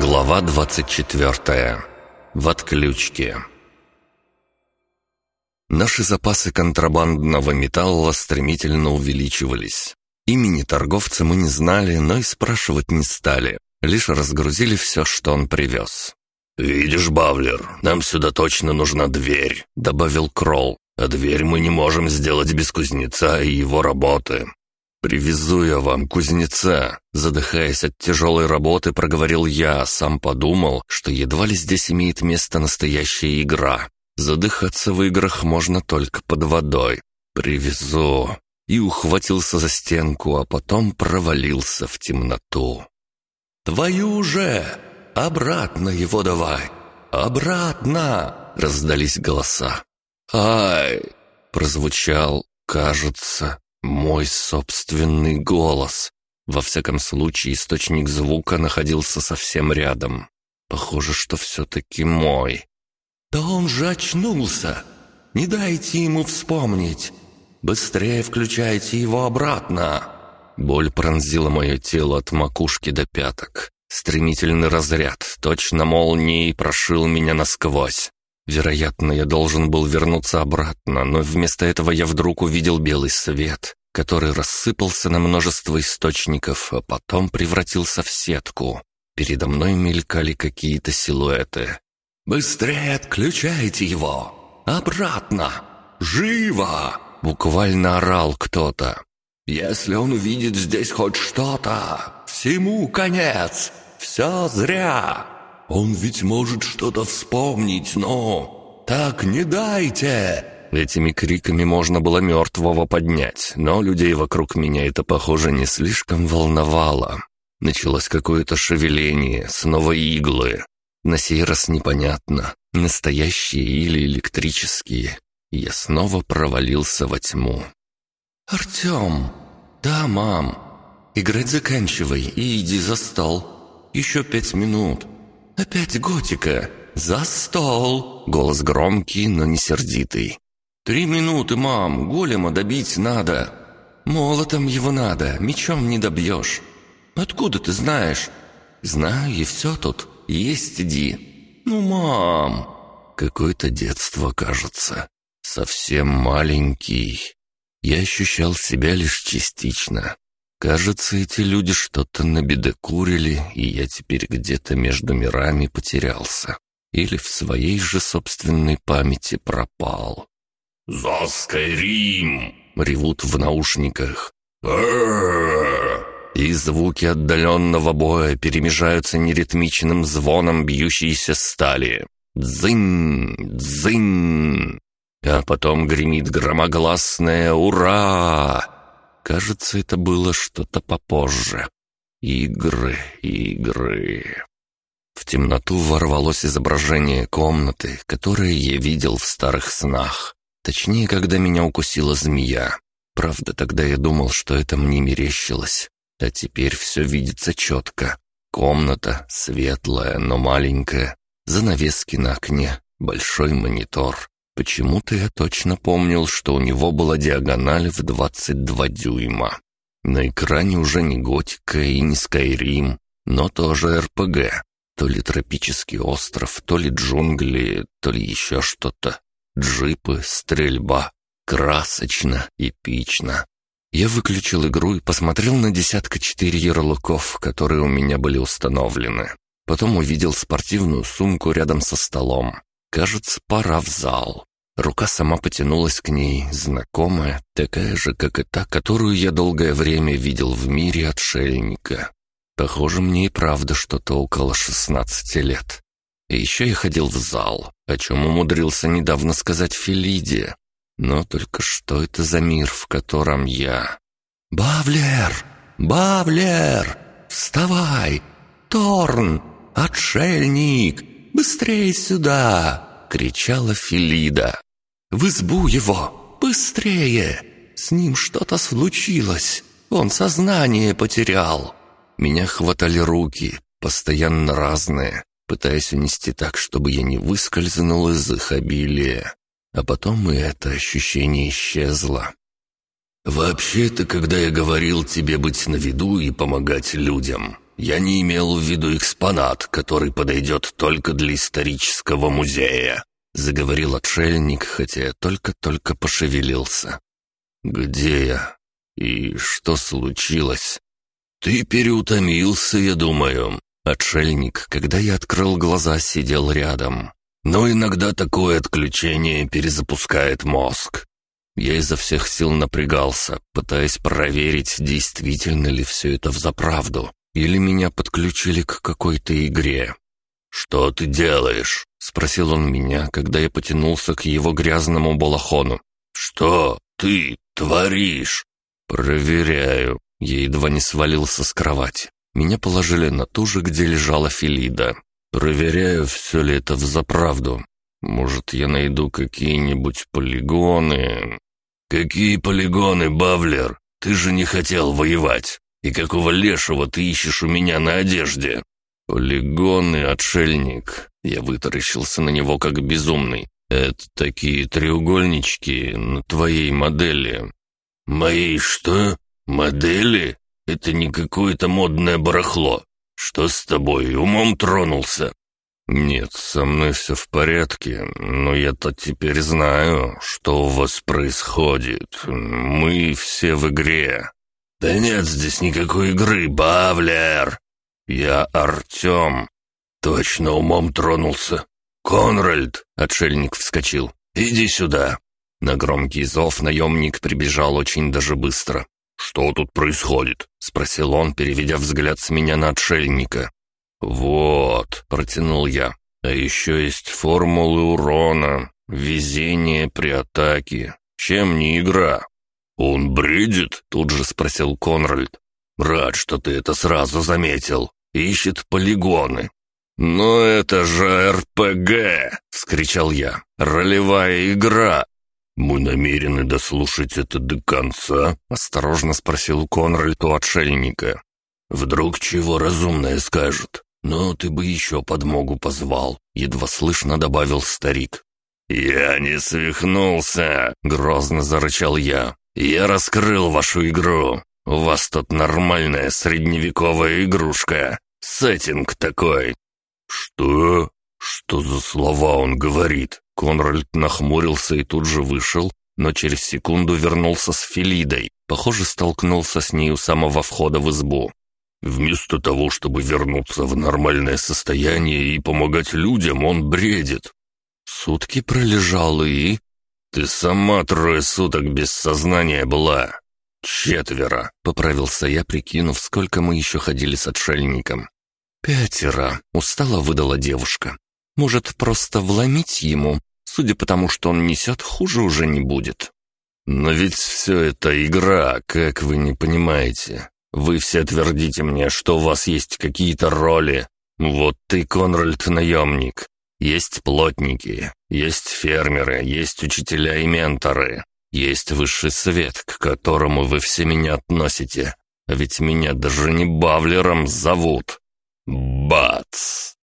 Глава 24. В отключке. Наши запасы контрабандного металла стремительно увеличивались. Имени торговца мы не знали, но и спрашивать не стали. Лишь разгрузили все, что он привез. «Видишь, Бавлер, нам сюда точно нужна дверь», — добавил Кролл. «А дверь мы не можем сделать без кузнеца и его работы. «Привезу я вам кузнеца», — задыхаясь от тяжелой работы, проговорил я, сам подумал, что едва ли здесь имеет место настоящая игра. Задыхаться в играх можно только под водой. «Привезу». И ухватился за стенку, а потом провалился в темноту. «Твою же! Обратно его давай! Обратно!» — раздались голоса. «Ай!» — прозвучал, кажется, мой собственный голос. Во всяком случае, источник звука находился совсем рядом. Похоже, что все-таки мой. «Да он же очнулся! Не дайте ему вспомнить! Быстрее включайте его обратно!» Боль пронзила мое тело от макушки до пяток. Стремительный разряд, точно молнией, прошил меня насквозь. Вероятно, я должен был вернуться обратно, но вместо этого я вдруг увидел белый свет, который рассыпался на множество источников, а потом превратился в сетку. Передо мной мелькали какие-то силуэты. «Быстрее отключайте его! Обратно! Живо!» Буквально орал кто-то. «Если он увидит здесь хоть что-то, всему конец! Все зря!» Он ведь может что-то вспомнить, но... Так не дайте!» Этими криками можно было мертвого поднять, но людей вокруг меня это, похоже, не слишком волновало. Началось какое-то шевеление, снова иглы. На сей раз непонятно, настоящие или электрические. Я снова провалился во тьму. «Артем!» «Да, мам!» «Играть заканчивай и иди за стол. Еще пять минут. «Опять готика! За стол!» Голос громкий, но не сердитый. «Три минуты, мам! Голема добить надо!» «Молотом его надо, мечом не добьешь!» «Откуда ты знаешь?» «Знаю, и все тут. Есть иди!» «Ну, мам!» Какое-то детство, кажется. Совсем маленький. Я ощущал себя лишь частично. Кажется, эти люди что-то набедокурили, и я теперь где-то между мирами потерялся. Или в своей же собственной памяти пропал. «За Скайрим!» — ревут в наушниках. И звуки отдаленного боя перемежаются неритмичным звоном бьющейся стали. Дзынь, дзынь. А потом гремит громогласное «Ура!» Кажется, это было что-то попозже. Игры, игры. В темноту ворвалось изображение комнаты, которое я видел в старых снах. Точнее, когда меня укусила змея. Правда, тогда я думал, что это мне мерещилось. А теперь все видится четко. Комната светлая, но маленькая. Занавески на окне, большой монитор. Почему-то я точно помнил, что у него была диагональ в 22 дюйма. На экране уже не Готика и не Скайрим, но тоже РПГ. То ли тропический остров, то ли джунгли, то ли еще что-то. Джипы, стрельба. Красочно, эпично. Я выключил игру и посмотрел на десятка четыре ярлыков, которые у меня были установлены. Потом увидел спортивную сумку рядом со столом. Кажется, пора в зал. Рука сама потянулась к ней, знакомая, такая же, как и та, которую я долгое время видел в мире отшельника. Похоже, мне и правда что-то около шестнадцати лет. И еще я ходил в зал, о чем умудрился недавно сказать Фелиде. Но только что это за мир, в котором я... «Бавлер! Бавлер! Вставай! Торн! Отшельник! Быстрей сюда!» — кричала Филида. «В избу его! Быстрее! С ним что-то случилось! Он сознание потерял!» Меня хватали руки, постоянно разные, пытаясь унести так, чтобы я не выскользнул из их обилия. А потом и это ощущение исчезло. «Вообще-то, когда я говорил тебе быть на виду и помогать людям, Я не имел в виду экспонат, который подойдет только для исторического музея», — заговорил отшельник, хотя я только-только пошевелился. «Где я? И что случилось?» «Ты переутомился, я думаю». Отшельник, когда я открыл глаза, сидел рядом. «Но иногда такое отключение перезапускает мозг. Я изо всех сил напрягался, пытаясь проверить, действительно ли все это взаправду, или меня подключили к какой-то игре. «Что ты делаешь?» — спросил он меня, когда я потянулся к его грязному балахону. «Что ты творишь?» «Проверяю». Я едва не свалился с кровати. Меня положили на ту же, где лежала Филида. «Проверяю, все ли это взаправду. Может, я найду какие-нибудь полигоны?» «Какие полигоны, Бавлер? Ты же не хотел воевать. И какого лешего ты ищешь у меня на одежде?» «Полигоны, отшельник». Я вытаращился на него как безумный. «Это такие треугольнички на твоей модели». «Моей что? Модели? Это не какое-то модное барахло. Что с тобой, умом тронулся?» «Нет, со мной все в порядке, но я-то теперь знаю, что у вас происходит. Мы все в игре». «Да нет здесь никакой игры, Бавлер!» «Я Артем». «Точно умом тронулся». «Конральд!» — отшельник вскочил. «Иди сюда!» На громкий зов наемник прибежал очень даже быстро. «Что тут происходит?» — спросил он, переведя взгляд с меня на отшельника. «Вот», — протянул я. «А еще есть формулы урона, везение при атаке. Чем не игра?» «Он бредит?» — тут же спросил Конральд. «Рад, что ты это сразу заметил. Ищет полигоны». «Но это же РПГ!» — вскричал я. «Ролевая игра!» «Мы намерены дослушать это до конца?» — осторожно спросил Конральд у отшельника. «Вдруг чего разумное скажут? «Но ты бы еще подмогу позвал», — едва слышно добавил старик. «Я не свихнулся!» — грозно зарычал я. «Я раскрыл вашу игру. У вас тут нормальная средневековая игрушка. Сеттинг такой». «Что? Что за слова он говорит?» Конральд нахмурился и тут же вышел, но через секунду вернулся с Филидой. Похоже, столкнулся с ней у самого входа в избу. Вместо того, чтобы вернуться в нормальное состояние и помогать людям, он бредит. Сутки пролежал и... Ты сама трое суток без сознания была. Четверо, поправился я, прикинув, сколько мы еще ходили с отшельником. Пятеро, устало выдала девушка. Может, просто вломить ему? Судя по тому, что он несет, хуже уже не будет. Но ведь все это игра, как вы не понимаете. Вы все твердите мне, что у вас есть какие-то роли. Вот ты, Конральд, наемник. Есть плотники, есть фермеры, есть учителя и менторы. Есть высший свет, к которому вы все меня относите. А ведь меня даже не Бавлером зовут. Бац!